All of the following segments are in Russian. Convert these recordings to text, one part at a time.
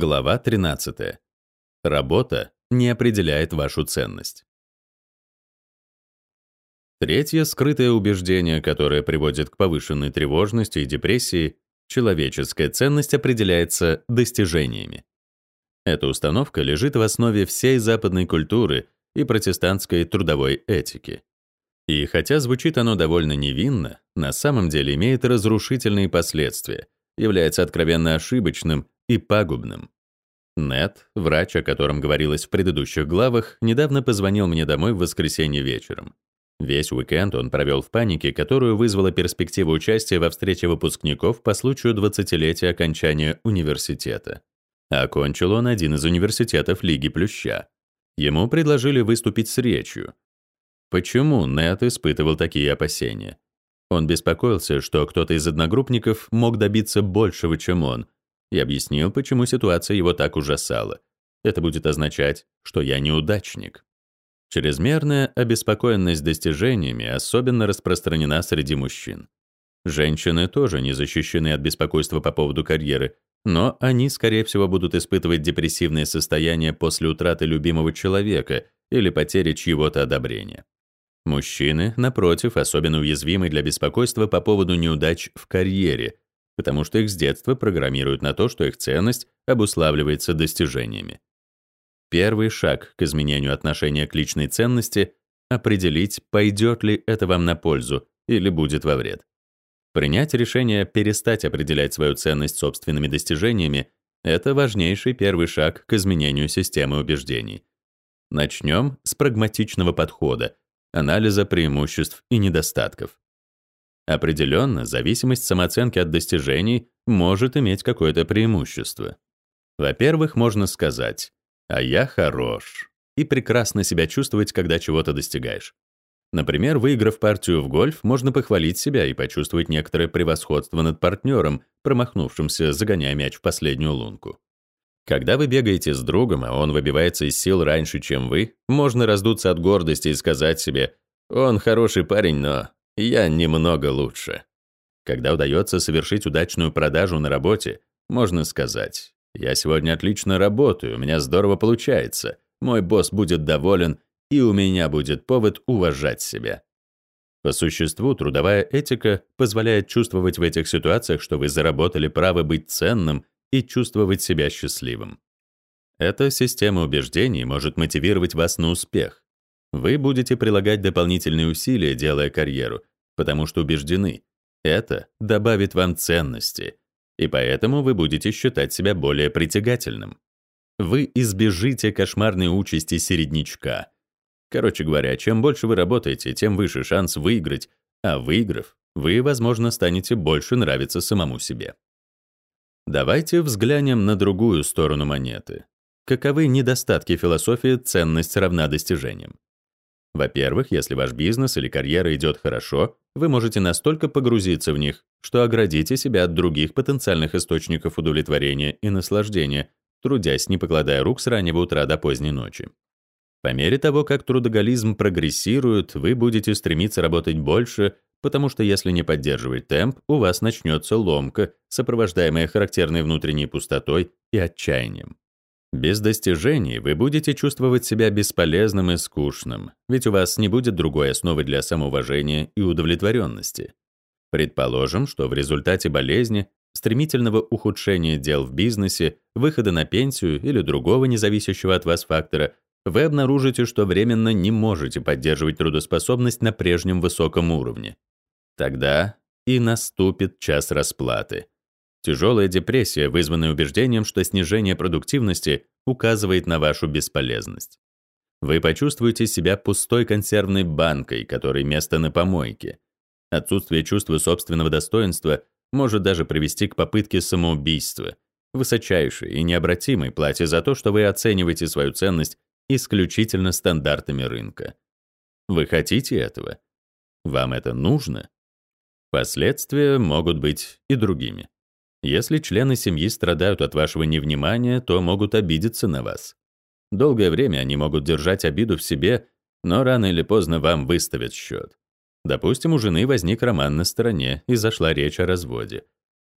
Глава 13. Работа не определяет вашу ценность. Третье скрытое убеждение, которое приводит к повышенной тревожности и депрессии, человеческая ценность определяется достижениями. Эта установка лежит в основе всей западной культуры и протестантской трудовой этики. И хотя звучит оно довольно невинно, на самом деле имеет разрушительные последствия, является откровенно ошибочным и пагубным. Нет, врач, о котором говорилось в предыдущих главах, недавно позвонил мне домой в воскресенье вечером. Весь уикенд он провел в панике, которую вызвала перспектива участия во встрече выпускников по случаю 20-летия окончания университета. Окончил он один из университетов Лиги Плюща. Ему предложили выступить с речью. Почему Нет испытывал такие опасения? Он беспокоился, что кто-то из одногруппников мог добиться большего, чем он — и объяснил, почему ситуация его так ужасала. Это будет означать, что я неудачник. Чрезмерная обеспокоенность достижениями особенно распространена среди мужчин. Женщины тоже не защищены от беспокойства по поводу карьеры, но они, скорее всего, будут испытывать депрессивное состояние после утраты любимого человека или потери чьего-то одобрения. Мужчины, напротив, особенно уязвимы для беспокойства по поводу неудач в карьере, потому что их с детства программируют на то, что их ценность обуславливается достижениями. Первый шаг к изменению отношения к личной ценности — определить, пойдет ли это вам на пользу или будет во вред. Принять решение перестать определять свою ценность собственными достижениями — это важнейший первый шаг к изменению системы убеждений. Начнем с прагматичного подхода, анализа преимуществ и недостатков. Определенно, зависимость самооценки от достижений может иметь какое-то преимущество. Во-первых, можно сказать «а я хорош» и прекрасно себя чувствовать, когда чего-то достигаешь. Например, выиграв партию в гольф, можно похвалить себя и почувствовать некоторое превосходство над партнером, промахнувшимся, загоняя мяч в последнюю лунку. Когда вы бегаете с другом, а он выбивается из сил раньше, чем вы, можно раздуться от гордости и сказать себе «Он хороший парень, но я немного лучше. Когда удается совершить удачную продажу на работе, можно сказать, я сегодня отлично работаю, у меня здорово получается, мой босс будет доволен, и у меня будет повод уважать себя. По существу, трудовая этика позволяет чувствовать в этих ситуациях, что вы заработали право быть ценным и чувствовать себя счастливым. Эта система убеждений может мотивировать вас на успех. Вы будете прилагать дополнительные усилия, делая карьеру, потому что убеждены, это добавит вам ценности, и поэтому вы будете считать себя более притягательным. Вы избежите кошмарной участи середнячка. Короче говоря, чем больше вы работаете, тем выше шанс выиграть, а выиграв, вы, возможно, станете больше нравиться самому себе. Давайте взглянем на другую сторону монеты. Каковы недостатки философии «ценность равна достижениям»? Во-первых, если ваш бизнес или карьера идет хорошо, вы можете настолько погрузиться в них, что оградите себя от других потенциальных источников удовлетворения и наслаждения, трудясь, не покладая рук с раннего утра до поздней ночи. По мере того, как трудоголизм прогрессирует, вы будете стремиться работать больше, потому что если не поддерживать темп, у вас начнется ломка, сопровождаемая характерной внутренней пустотой и отчаянием. Без достижений вы будете чувствовать себя бесполезным и скучным, ведь у вас не будет другой основы для самоуважения и удовлетворенности. Предположим, что в результате болезни, стремительного ухудшения дел в бизнесе, выхода на пенсию или другого независящего от вас фактора, вы обнаружите, что временно не можете поддерживать трудоспособность на прежнем высоком уровне. Тогда и наступит час расплаты. Тяжелая депрессия, вызванная убеждением, что снижение продуктивности указывает на вашу бесполезность. Вы почувствуете себя пустой консервной банкой, которой место на помойке. Отсутствие чувства собственного достоинства может даже привести к попытке самоубийства, высочайшей и необратимой плате за то, что вы оцениваете свою ценность исключительно стандартами рынка. Вы хотите этого? Вам это нужно? Последствия могут быть и другими. Если члены семьи страдают от вашего невнимания, то могут обидеться на вас. Долгое время они могут держать обиду в себе, но рано или поздно вам выставят счет. Допустим, у жены возник роман на стороне и зашла речь о разводе.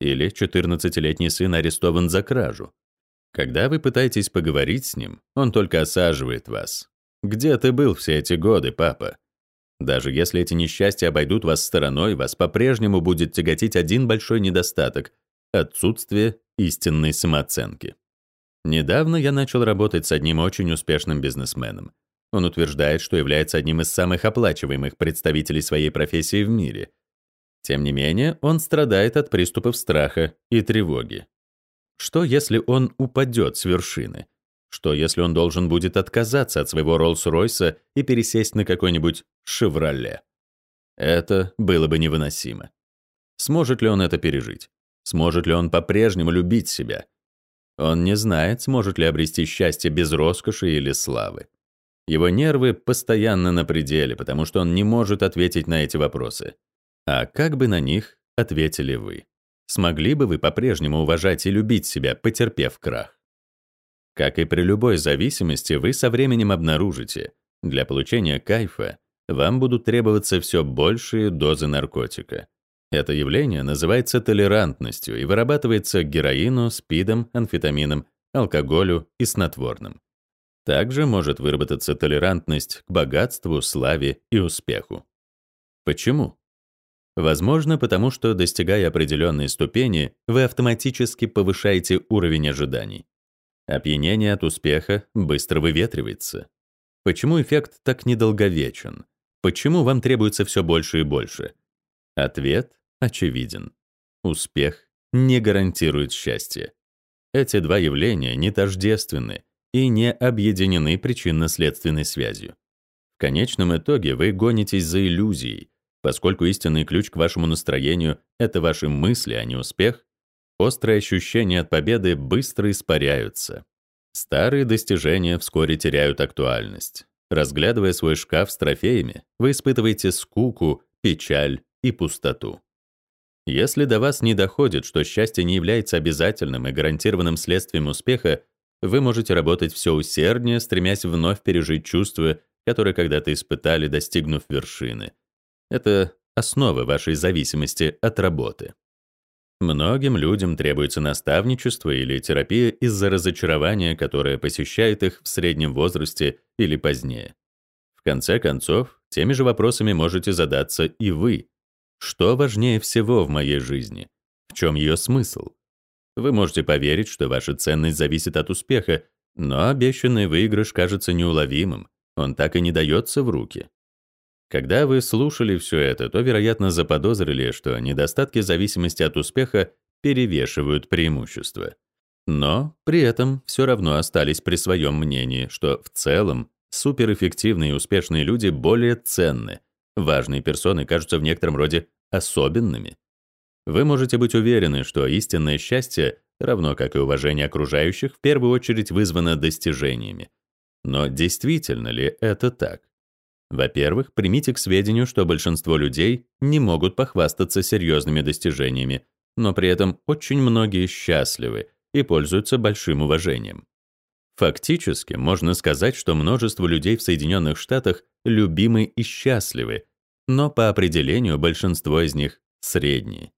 Или 14-летний сын арестован за кражу. Когда вы пытаетесь поговорить с ним, он только осаживает вас. «Где ты был все эти годы, папа?» Даже если эти несчастья обойдут вас стороной, вас по-прежнему будет тяготить один большой недостаток — отсутствие истинной самооценки. Недавно я начал работать с одним очень успешным бизнесменом. Он утверждает, что является одним из самых оплачиваемых представителей своей профессии в мире. Тем не менее, он страдает от приступов страха и тревоги. Что, если он упадет с вершины? Что, если он должен будет отказаться от своего Роллс-Ройса и пересесть на какой-нибудь «Шевроле»? Это было бы невыносимо. Сможет ли он это пережить? Сможет ли он по-прежнему любить себя? Он не знает, сможет ли обрести счастье без роскоши или славы. Его нервы постоянно на пределе, потому что он не может ответить на эти вопросы. А как бы на них ответили вы? Смогли бы вы по-прежнему уважать и любить себя, потерпев крах? Как и при любой зависимости, вы со временем обнаружите, для получения кайфа вам будут требоваться все большие дозы наркотика. Это явление называется толерантностью и вырабатывается героину, спидам, амфетаминам, алкоголю и снотворным. Также может выработаться толерантность к богатству, славе и успеху. Почему? Возможно, потому что, достигая определенной ступени, вы автоматически повышаете уровень ожиданий. Опьянение от успеха быстро выветривается. Почему эффект так недолговечен? Почему вам требуется все больше и больше? Ответ очевиден. Успех не гарантирует счастье. Эти два явления не тождественны и не объединены причинно-следственной связью. В конечном итоге вы гонитесь за иллюзией, поскольку истинный ключ к вашему настроению — это ваши мысли, а не успех, острые ощущения от победы быстро испаряются. Старые достижения вскоре теряют актуальность. Разглядывая свой шкаф с трофеями, вы испытываете скуку, печаль и пустоту. Если до вас не доходит, что счастье не является обязательным и гарантированным следствием успеха, вы можете работать все усерднее, стремясь вновь пережить чувства, которые когда-то испытали, достигнув вершины. Это основа вашей зависимости от работы. Многим людям требуется наставничество или терапия из-за разочарования, которое посещает их в среднем возрасте или позднее. В конце концов, теми же вопросами можете задаться и вы. Что важнее всего в моей жизни? В чем ее смысл? Вы можете поверить, что ваша ценность зависит от успеха, но обещанный выигрыш кажется неуловимым, он так и не дается в руки. Когда вы слушали все это, то, вероятно, заподозрили, что недостатки зависимости от успеха перевешивают преимущества. Но при этом все равно остались при своем мнении, что в целом суперэффективные и успешные люди более ценны. Важные персоны кажутся в некотором роде особенными. Вы можете быть уверены, что истинное счастье, равно как и уважение окружающих, в первую очередь вызвано достижениями. Но действительно ли это так? Во-первых, примите к сведению, что большинство людей не могут похвастаться серьезными достижениями, но при этом очень многие счастливы и пользуются большим уважением. Фактически, можно сказать, что множество людей в Соединенных Штатах любимы и счастливы, но по определению большинство из них средние.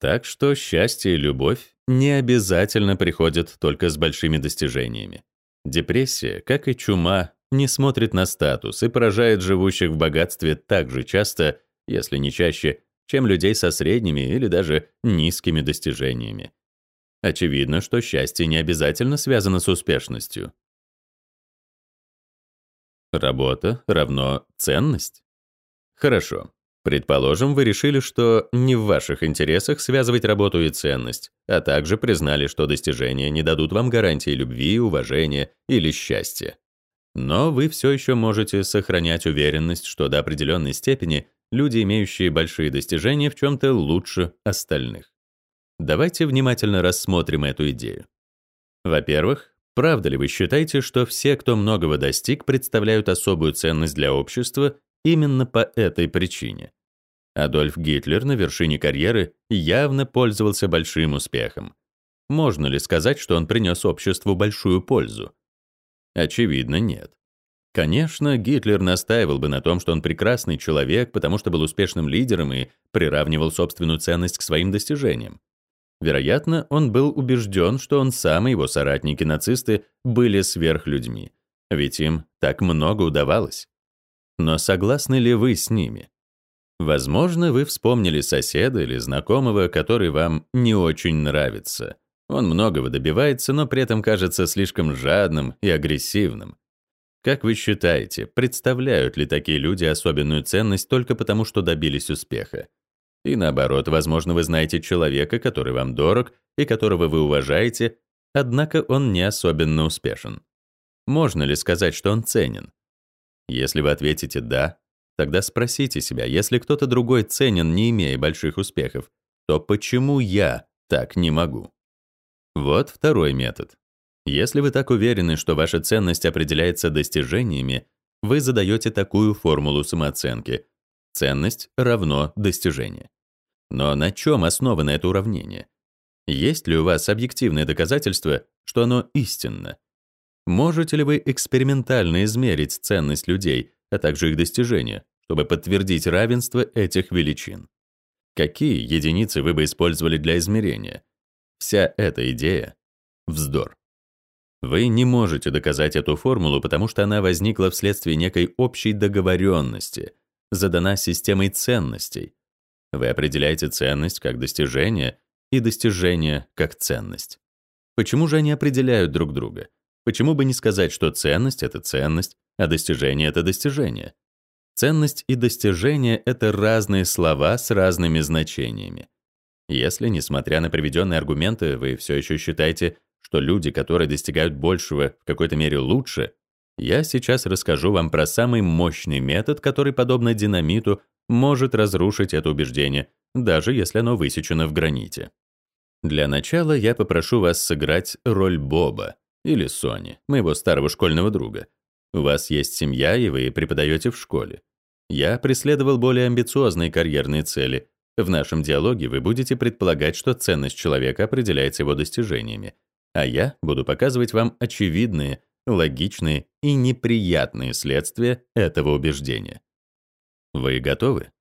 Так что счастье и любовь не обязательно приходят только с большими достижениями. Депрессия, как и чума, не смотрит на статус и поражает живущих в богатстве так же часто, если не чаще, чем людей со средними или даже низкими достижениями. Очевидно, что счастье не обязательно связано с успешностью. Работа равно ценность? Хорошо. Предположим, вы решили, что не в ваших интересах связывать работу и ценность, а также признали, что достижения не дадут вам гарантии любви, уважения или счастья. Но вы все еще можете сохранять уверенность, что до определенной степени люди, имеющие большие достижения, в чем-то лучше остальных. Давайте внимательно рассмотрим эту идею. Во-первых, правда ли вы считаете, что все, кто многого достиг, представляют особую ценность для общества именно по этой причине? Адольф Гитлер на вершине карьеры явно пользовался большим успехом. Можно ли сказать, что он принес обществу большую пользу? Очевидно, нет. Конечно, Гитлер настаивал бы на том, что он прекрасный человек, потому что был успешным лидером и приравнивал собственную ценность к своим достижениям. Вероятно, он был убежден, что он сам и его соратники-нацисты были сверхлюдьми, ведь им так много удавалось. Но согласны ли вы с ними? Возможно, вы вспомнили соседа или знакомого, который вам не очень нравится. Он многого добивается, но при этом кажется слишком жадным и агрессивным. Как вы считаете, представляют ли такие люди особенную ценность только потому, что добились успеха? И наоборот, возможно, вы знаете человека, который вам дорог и которого вы уважаете, однако он не особенно успешен. Можно ли сказать, что он ценен? Если вы ответите «да», тогда спросите себя, если кто-то другой ценен, не имея больших успехов, то почему я так не могу? Вот второй метод. Если вы так уверены, что ваша ценность определяется достижениями, вы задаете такую формулу самооценки. Ценность равно достижение. Но на чем основано это уравнение? Есть ли у вас объективные доказательства, что оно истинно? Можете ли вы экспериментально измерить ценность людей, а также их достижения, чтобы подтвердить равенство этих величин? Какие единицы вы бы использовали для измерения? Вся эта идея — вздор. Вы не можете доказать эту формулу, потому что она возникла вследствие некой общей договоренности, задана системой ценностей. Вы определяете ценность как достижение и достижение как ценность. Почему же они определяют друг друга? Почему бы не сказать, что ценность — это ценность, а достижение — это достижение? Ценность и достижение — это разные слова с разными значениями. Если, несмотря на приведенные аргументы, вы все еще считаете, что люди, которые достигают большего, в какой-то мере лучше, я сейчас расскажу вам про самый мощный метод, который, подобно динамиту, может разрушить это убеждение, даже если оно высечено в граните. Для начала я попрошу вас сыграть роль Боба или Сони, моего старого школьного друга. У вас есть семья, и вы преподаете в школе. Я преследовал более амбициозные карьерные цели, в нашем диалоге вы будете предполагать, что ценность человека определяется его достижениями, а я буду показывать вам очевидные, логичные и неприятные следствия этого убеждения. Вы готовы?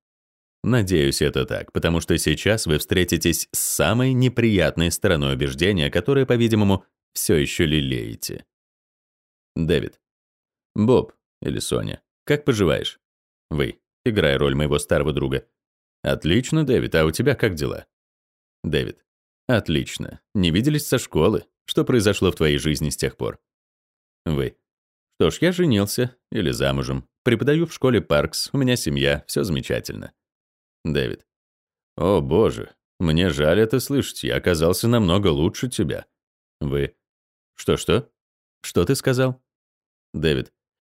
Надеюсь, это так, потому что сейчас вы встретитесь с самой неприятной стороной убеждения, которое, по-видимому, все еще лелеете. Дэвид. Боб или Соня, как поживаешь? Вы, играя роль моего старого друга. Отлично, Дэвид, а у тебя как дела? Дэвид. Отлично. Не виделись со школы. Что произошло в твоей жизни с тех пор? Вы. Что ж, я женился или замужем. Преподаю в школе Паркс, у меня семья, все замечательно. Дэвид. О, боже, мне жаль это слышать, я оказался намного лучше тебя. Вы. Что-что? Что ты сказал? Дэвид.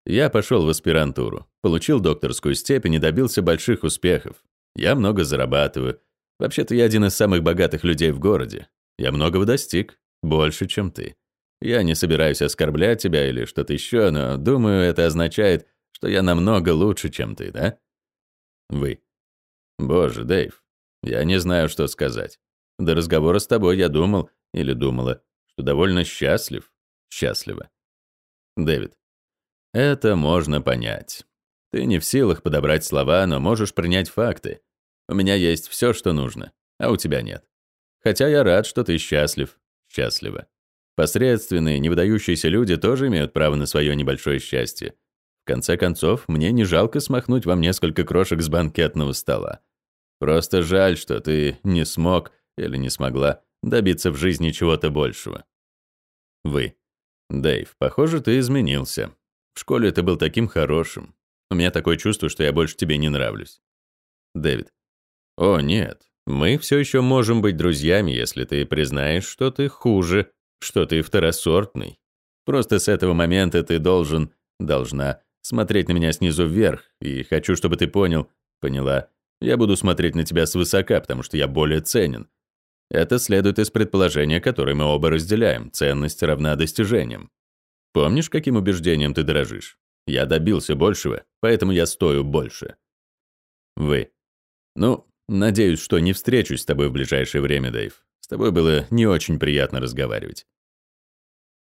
Я пошел в аспирантуру, получил докторскую степень и добился больших успехов. Я много зарабатываю. Вообще-то я один из самых богатых людей в городе. Я многого достиг, больше, чем ты. Я не собираюсь оскорблять тебя или что-то еще, но думаю, это означает, что я намного лучше, чем ты, да? Вы. Боже, Дэйв, я не знаю, что сказать. До разговора с тобой я думал или думала, что довольно счастлив, счастлива. Дэвид. Это можно понять. Ты не в силах подобрать слова, но можешь принять факты. У меня есть все, что нужно, а у тебя нет. Хотя я рад, что ты счастлив, счастлива. Посредственные, не выдающиеся люди тоже имеют право на свое небольшое счастье. Конце концов, мне не жалко смахнуть вам несколько крошек с банкетного стола. Просто жаль, что ты не смог или не смогла добиться в жизни чего-то большего. Вы. Дэйв, похоже, ты изменился. В школе ты был таким хорошим. У меня такое чувство, что я больше тебе не нравлюсь. Дэвид. О, нет. Мы все еще можем быть друзьями, если ты признаешь, что ты хуже, что ты второсортный. Просто с этого момента ты должен, должна смотреть на меня снизу вверх, и хочу, чтобы ты понял, поняла, я буду смотреть на тебя свысока, потому что я более ценен. Это следует из предположения, которое мы оба разделяем. Ценность равна достижениям. Помнишь, каким убеждением ты дорожишь? Я добился большего, поэтому я стою больше. Вы. Ну, надеюсь, что не встречусь с тобой в ближайшее время, Дэйв. С тобой было не очень приятно разговаривать.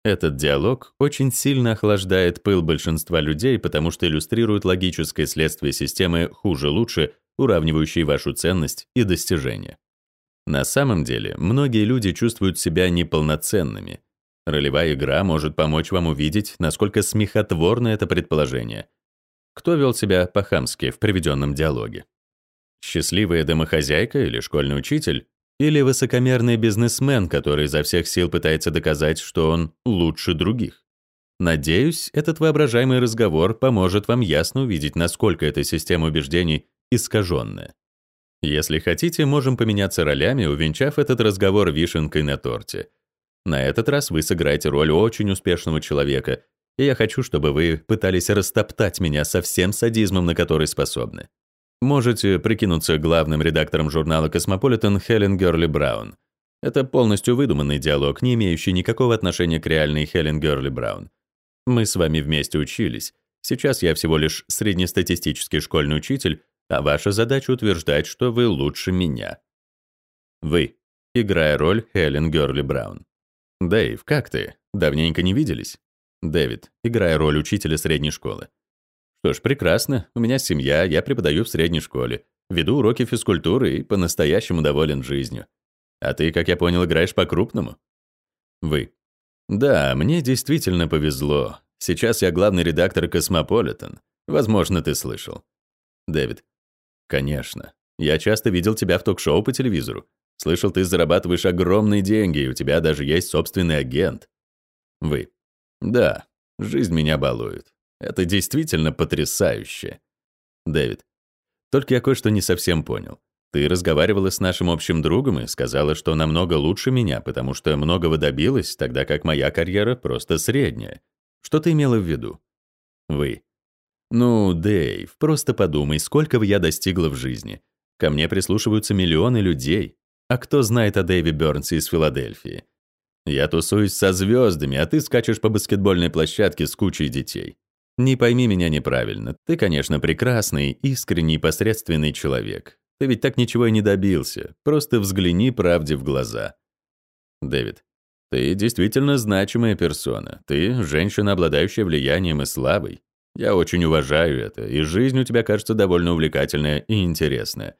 Этот диалог очень сильно охлаждает пыл большинства людей, потому что иллюстрирует логическое следствие системы «хуже-лучше», уравнивающей вашу ценность и достижения. На самом деле, многие люди чувствуют себя неполноценными. Ролевая игра может помочь вам увидеть, насколько смехотворно это предположение. Кто вел себя по-хамски в приведенном диалоге? Счастливая домохозяйка или школьный учитель? Или высокомерный бизнесмен, который изо всех сил пытается доказать, что он лучше других? Надеюсь, этот воображаемый разговор поможет вам ясно увидеть, насколько эта система убеждений искаженная. Если хотите, можем поменяться ролями, увенчав этот разговор вишенкой на торте. На этот раз вы сыграете роль очень успешного человека, и я хочу, чтобы вы пытались растоптать меня со всем садизмом, на который способны. Можете прикинуться главным редактором журнала «Космополитен» Хелен Герли Браун. Это полностью выдуманный диалог, не имеющий никакого отношения к реальной Хелен Герли Браун. Мы с вами вместе учились. Сейчас я всего лишь среднестатистический школьный учитель, а ваша задача утверждать, что вы лучше меня. Вы, играя роль Хелен Герли Браун. Дэйв, как ты? Давненько не виделись? Дэвид, играя роль учителя средней школы. Что ж, прекрасно. У меня семья, я преподаю в средней школе. Веду уроки физкультуры и по-настоящему доволен жизнью. А ты, как я понял, играешь по-крупному? Вы. Да, мне действительно повезло. Сейчас я главный редактор «Космополитен». Возможно, ты слышал. Дэвид. Конечно. Я часто видел тебя в ток-шоу по телевизору. Слышал, ты зарабатываешь огромные деньги, и у тебя даже есть собственный агент. Вы. Да, жизнь меня балует. Это действительно потрясающе. Дэвид. Только я кое-что не совсем понял. Ты разговаривала с нашим общим другом и сказала, что намного лучше меня, потому что многого добилась, тогда как моя карьера просто средняя. Что ты имела в виду? Вы. Ну, Дэйв, просто подумай, сколько я достигла в жизни. Ко мне прислушиваются миллионы людей. А кто знает о Дэйве Бёрнсе из Филадельфии? Я тусуюсь со звездами, а ты скачешь по баскетбольной площадке с кучей детей. Не пойми меня неправильно. Ты, конечно, прекрасный, искренний, посредственный человек. Ты ведь так ничего и не добился. Просто взгляни правде в глаза. Дэвид, ты действительно значимая персона. Ты женщина, обладающая влиянием и славой. Я очень уважаю это, и жизнь у тебя кажется довольно увлекательная и интересная.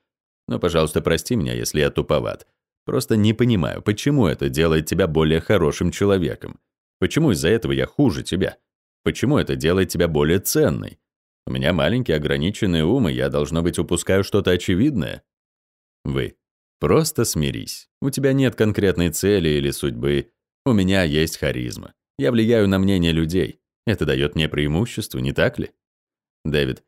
Но, пожалуйста, прости меня, если я туповат. Просто не понимаю, почему это делает тебя более хорошим человеком? Почему из-за этого я хуже тебя? Почему это делает тебя более ценной? У меня маленький ограниченный ум, и я, должно быть, упускаю что-то очевидное. Вы. Просто смирись. У тебя нет конкретной цели или судьбы. У меня есть харизма. Я влияю на мнение людей. Это дает мне преимущество, не так ли? Дэвид.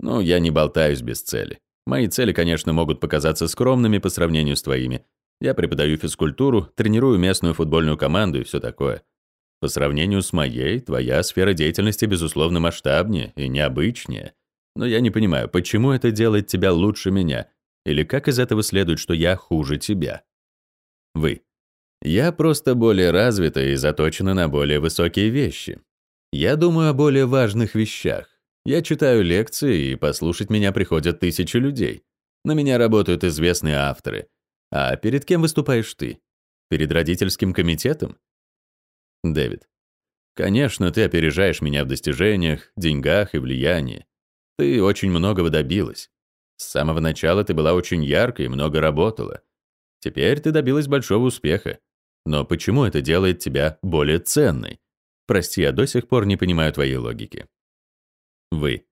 Ну, я не болтаюсь без цели. Мои цели, конечно, могут показаться скромными по сравнению с твоими. Я преподаю физкультуру, тренирую местную футбольную команду и все такое. По сравнению с моей, твоя сфера деятельности, безусловно, масштабнее и необычнее. Но я не понимаю, почему это делает тебя лучше меня? Или как из этого следует, что я хуже тебя? Вы. Я просто более развита и заточена на более высокие вещи. Я думаю о более важных вещах. Я читаю лекции, и послушать меня приходят тысячи людей. На меня работают известные авторы. А перед кем выступаешь ты? Перед родительским комитетом? Дэвид. Конечно, ты опережаешь меня в достижениях, деньгах и влиянии. Ты очень многого добилась. С самого начала ты была очень яркой и много работала. Теперь ты добилась большого успеха. Но почему это делает тебя более ценной? Прости, я до сих пор не понимаю твоей логики. Вы.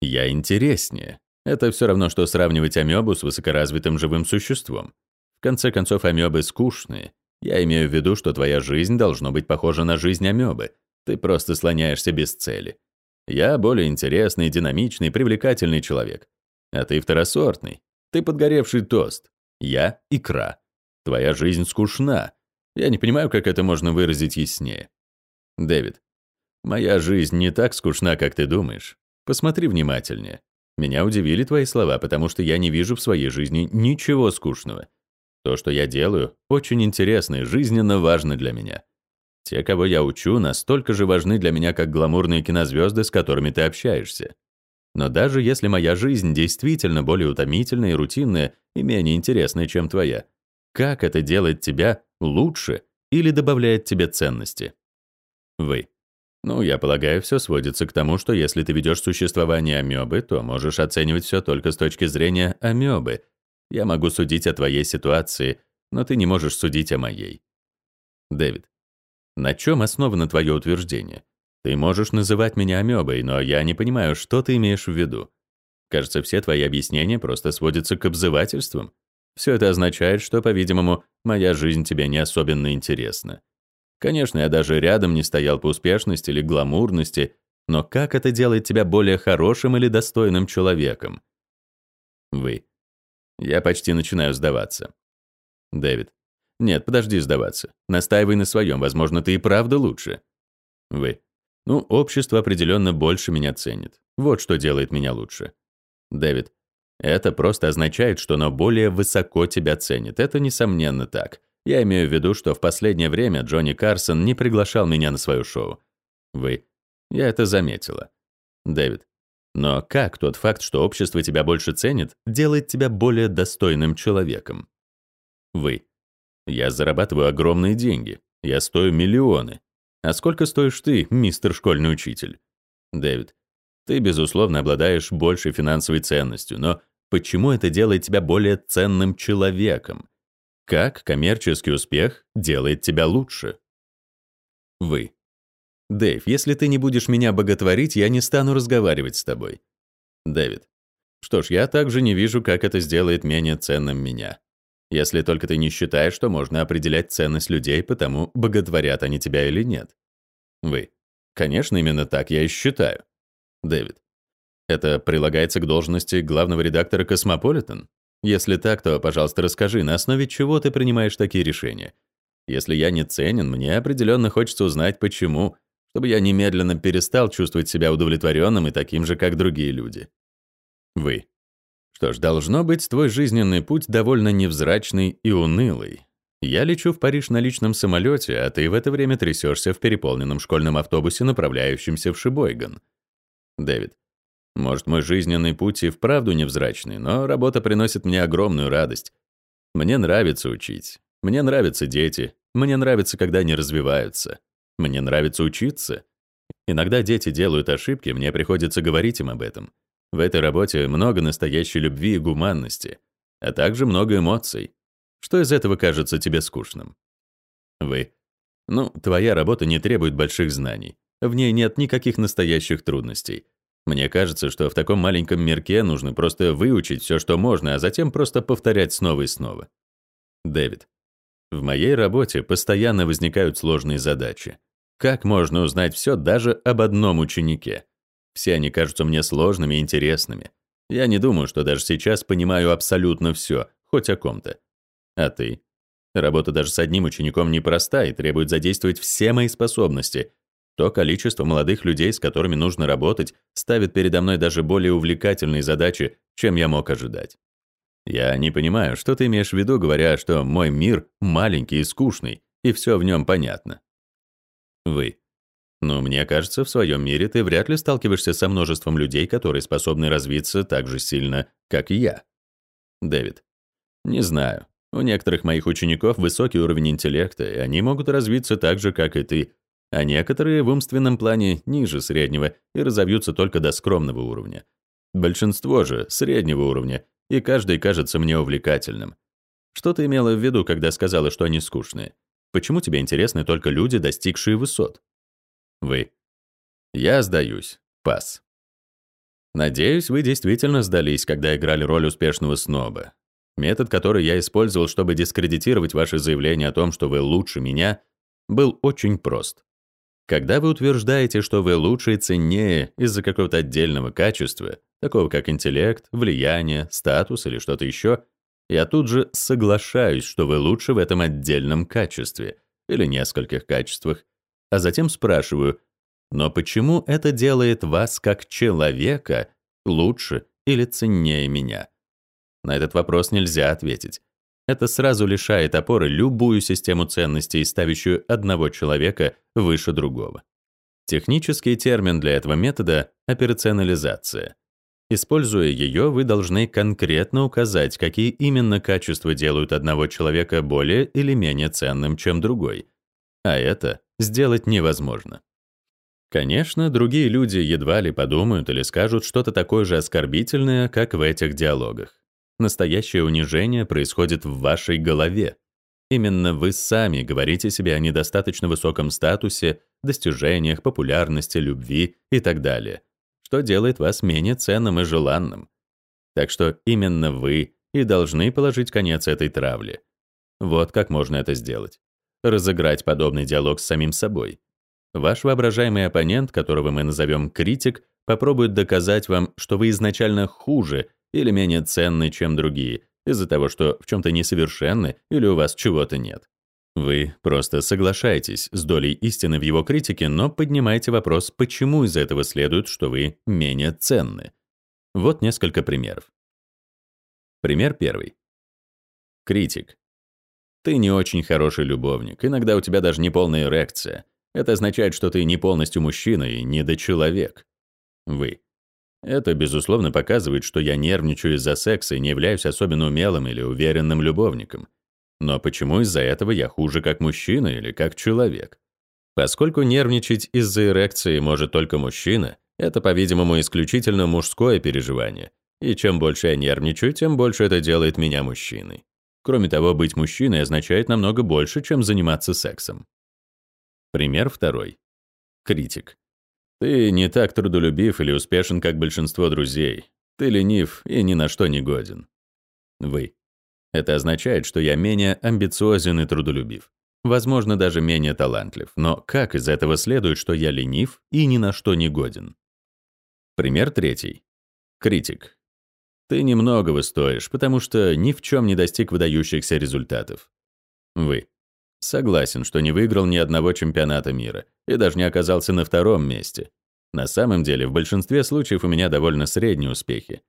Я интереснее. Это все равно, что сравнивать амебу с высокоразвитым живым существом. В конце концов, амебы скучные. Я имею в виду, что твоя жизнь должна быть похожа на жизнь амебы. Ты просто слоняешься без цели. Я более интересный, динамичный, привлекательный человек. А ты второсортный. Ты подгоревший тост. Я — икра. Твоя жизнь скучна. Я не понимаю, как это можно выразить яснее. Дэвид. Моя жизнь не так скучна, как ты думаешь. Посмотри внимательнее. Меня удивили твои слова, потому что я не вижу в своей жизни ничего скучного. То, что я делаю, очень интересно и жизненно важно для меня. Те, кого я учу, настолько же важны для меня, как гламурные кинозвезды, с которыми ты общаешься. Но даже если моя жизнь действительно более утомительная и рутинная и менее интересная, чем твоя, как это делает тебя лучше или добавляет тебе ценности? Вы. Ну, я полагаю, все сводится к тому, что если ты ведешь существование амебы, то можешь оценивать все только с точки зрения амебы, Я могу судить о твоей ситуации, но ты не можешь судить о моей. Дэвид. На чем основано твое утверждение? Ты можешь называть меня амебой, но я не понимаю, что ты имеешь в виду. Кажется, все твои объяснения просто сводятся к обзывательствам. Все это означает, что, по-видимому, моя жизнь тебе не особенно интересна. Конечно, я даже рядом не стоял по успешности или гламурности, но как это делает тебя более хорошим или достойным человеком? Вы. Я почти начинаю сдаваться. Дэвид. Нет, подожди сдаваться. Настаивай на своем, возможно, ты и правда лучше. Вы. Ну, общество определенно больше меня ценит. Вот что делает меня лучше. Дэвид. Это просто означает, что оно более высоко тебя ценит. Это несомненно так. Я имею в виду, что в последнее время Джонни Карсон не приглашал меня на свое шоу. Вы. Я это заметила. Дэвид. Но как тот факт, что общество тебя больше ценит, делает тебя более достойным человеком? Вы. Я зарабатываю огромные деньги. Я стою миллионы. А сколько стоишь ты, мистер школьный учитель? Дэвид. Ты, безусловно, обладаешь большей финансовой ценностью, но почему это делает тебя более ценным человеком? Как коммерческий успех делает тебя лучше? Вы. Дэйв, если ты не будешь меня боготворить, я не стану разговаривать с тобой. Дэвид. Что ж, я также не вижу, как это сделает менее ценным меня. Если только ты не считаешь, что можно определять ценность людей, по тому, боготворят они тебя или нет. Вы. Конечно, именно так я и считаю. Дэвид. Это прилагается к должности главного редактора «Космополитен»? Если так, то, пожалуйста, расскажи, на основе чего ты принимаешь такие решения? Если я не ценен, мне определенно хочется узнать, почему, чтобы я немедленно перестал чувствовать себя удовлетворенным и таким же, как другие люди. Вы. Что ж, должно быть, твой жизненный путь довольно невзрачный и унылый. Я лечу в Париж на личном самолете, а ты в это время трясешься в переполненном школьном автобусе, направляющемся в Шибойган. Дэвид. Может, мой жизненный путь и вправду невзрачный, но работа приносит мне огромную радость. Мне нравится учить. Мне нравятся дети. Мне нравится, когда они развиваются. Мне нравится учиться. Иногда дети делают ошибки, мне приходится говорить им об этом. В этой работе много настоящей любви и гуманности, а также много эмоций. Что из этого кажется тебе скучным? Вы. Ну, твоя работа не требует больших знаний. В ней нет никаких настоящих трудностей. Мне кажется, что в таком маленьком мирке нужно просто выучить все, что можно, а затем просто повторять снова и снова. Дэвид. В моей работе постоянно возникают сложные задачи. Как можно узнать все даже об одном ученике? Все они кажутся мне сложными и интересными. Я не думаю, что даже сейчас понимаю абсолютно все, хоть о ком-то. А ты? Работа даже с одним учеником непроста и требует задействовать все мои способности, то количество молодых людей, с которыми нужно работать, ставит передо мной даже более увлекательные задачи, чем я мог ожидать. Я не понимаю, что ты имеешь в виду, говоря, что мой мир маленький и скучный, и все в нем понятно. Вы. Но мне кажется, в своем мире ты вряд ли сталкиваешься со множеством людей, которые способны развиться так же сильно, как и я. Дэвид. Не знаю. У некоторых моих учеников высокий уровень интеллекта, и они могут развиться так же, как и ты, а некоторые в умственном плане ниже среднего и разовьются только до скромного уровня. Большинство же среднего уровня, и каждый кажется мне увлекательным. Что ты имела в виду, когда сказала, что они скучные? Почему тебе интересны только люди, достигшие высот? Вы. Я сдаюсь. Пас. Надеюсь, вы действительно сдались, когда играли роль успешного сноба. Метод, который я использовал, чтобы дискредитировать ваше заявление о том, что вы лучше меня, был очень прост. Когда вы утверждаете, что вы лучше и ценнее из-за какого-то отдельного качества, такого как интеллект, влияние, статус или что-то еще, я тут же соглашаюсь, что вы лучше в этом отдельном качестве или нескольких качествах, а затем спрашиваю, но почему это делает вас как человека лучше или ценнее меня? На этот вопрос нельзя ответить. Это сразу лишает опоры любую систему ценностей, ставящую одного человека выше другого. Технический термин для этого метода — операционализация. Используя ее, вы должны конкретно указать, какие именно качества делают одного человека более или менее ценным, чем другой. А это сделать невозможно. Конечно, другие люди едва ли подумают или скажут что-то такое же оскорбительное, как в этих диалогах. Настоящее унижение происходит в вашей голове. Именно вы сами говорите себе о недостаточно высоком статусе, достижениях, популярности, любви и так далее, что делает вас менее ценным и желанным. Так что именно вы и должны положить конец этой травле. Вот как можно это сделать. Разыграть подобный диалог с самим собой. Ваш воображаемый оппонент, которого мы назовем критик, попробует доказать вам, что вы изначально хуже или менее ценны, чем другие, из-за того, что в чем-то несовершенны или у вас чего-то нет. Вы просто соглашаетесь с долей истины в его критике, но поднимаете вопрос, почему из этого следует, что вы менее ценны. Вот несколько примеров. Пример первый. Критик. Ты не очень хороший любовник, иногда у тебя даже не полная эрекция. Это означает, что ты не полностью мужчина и недочеловек. Вы. Это, безусловно, показывает, что я нервничаю из-за секса и не являюсь особенно умелым или уверенным любовником. Но почему из-за этого я хуже как мужчина или как человек? Поскольку нервничать из-за эрекции может только мужчина, это, по-видимому, исключительно мужское переживание. И чем больше я нервничаю, тем больше это делает меня мужчиной. Кроме того, быть мужчиной означает намного больше, чем заниматься сексом. Пример второй. Критик. Ты не так трудолюбив или успешен, как большинство друзей. Ты ленив и ни на что не годен. Вы. Это означает, что я менее амбициозен и трудолюбив. Возможно, даже менее талантлив. Но как из этого следует, что я ленив и ни на что не годен? Пример третий. Критик. Ты немного стоишь, потому что ни в чем не достиг выдающихся результатов. Вы. Согласен, что не выиграл ни одного чемпионата мира и даже не оказался на втором месте. На самом деле, в большинстве случаев у меня довольно средние успехи.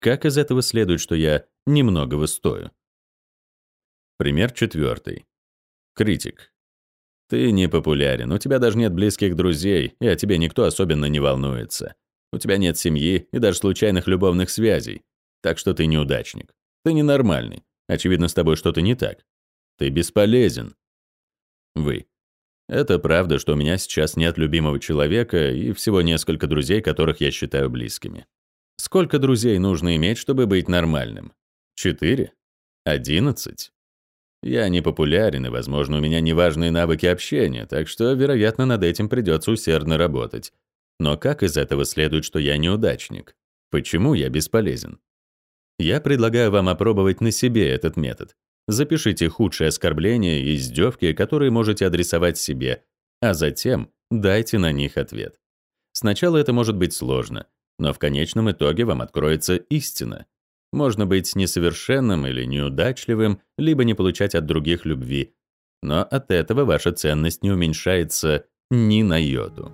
Как из этого следует, что я немного стою? Пример четвертый. Критик. Ты не популярен, у тебя даже нет близких друзей, и о тебе никто особенно не волнуется. У тебя нет семьи и даже случайных любовных связей. Так что ты неудачник. Ты ненормальный. Очевидно, с тобой что-то не так. Ты бесполезен. Вы. Это правда, что у меня сейчас нет любимого человека и всего несколько друзей, которых я считаю близкими. Сколько друзей нужно иметь, чтобы быть нормальным? Четыре? Одиннадцать? Я не популярен, и, возможно, у меня неважные навыки общения, так что, вероятно, над этим придется усердно работать. Но как из этого следует, что я неудачник? Почему я бесполезен? Я предлагаю вам опробовать на себе этот метод. Запишите худшие оскорбления и издевки, которые можете адресовать себе, а затем дайте на них ответ. Сначала это может быть сложно, но в конечном итоге вам откроется истина. Можно быть несовершенным или неудачливым, либо не получать от других любви, но от этого ваша ценность не уменьшается ни на йоту.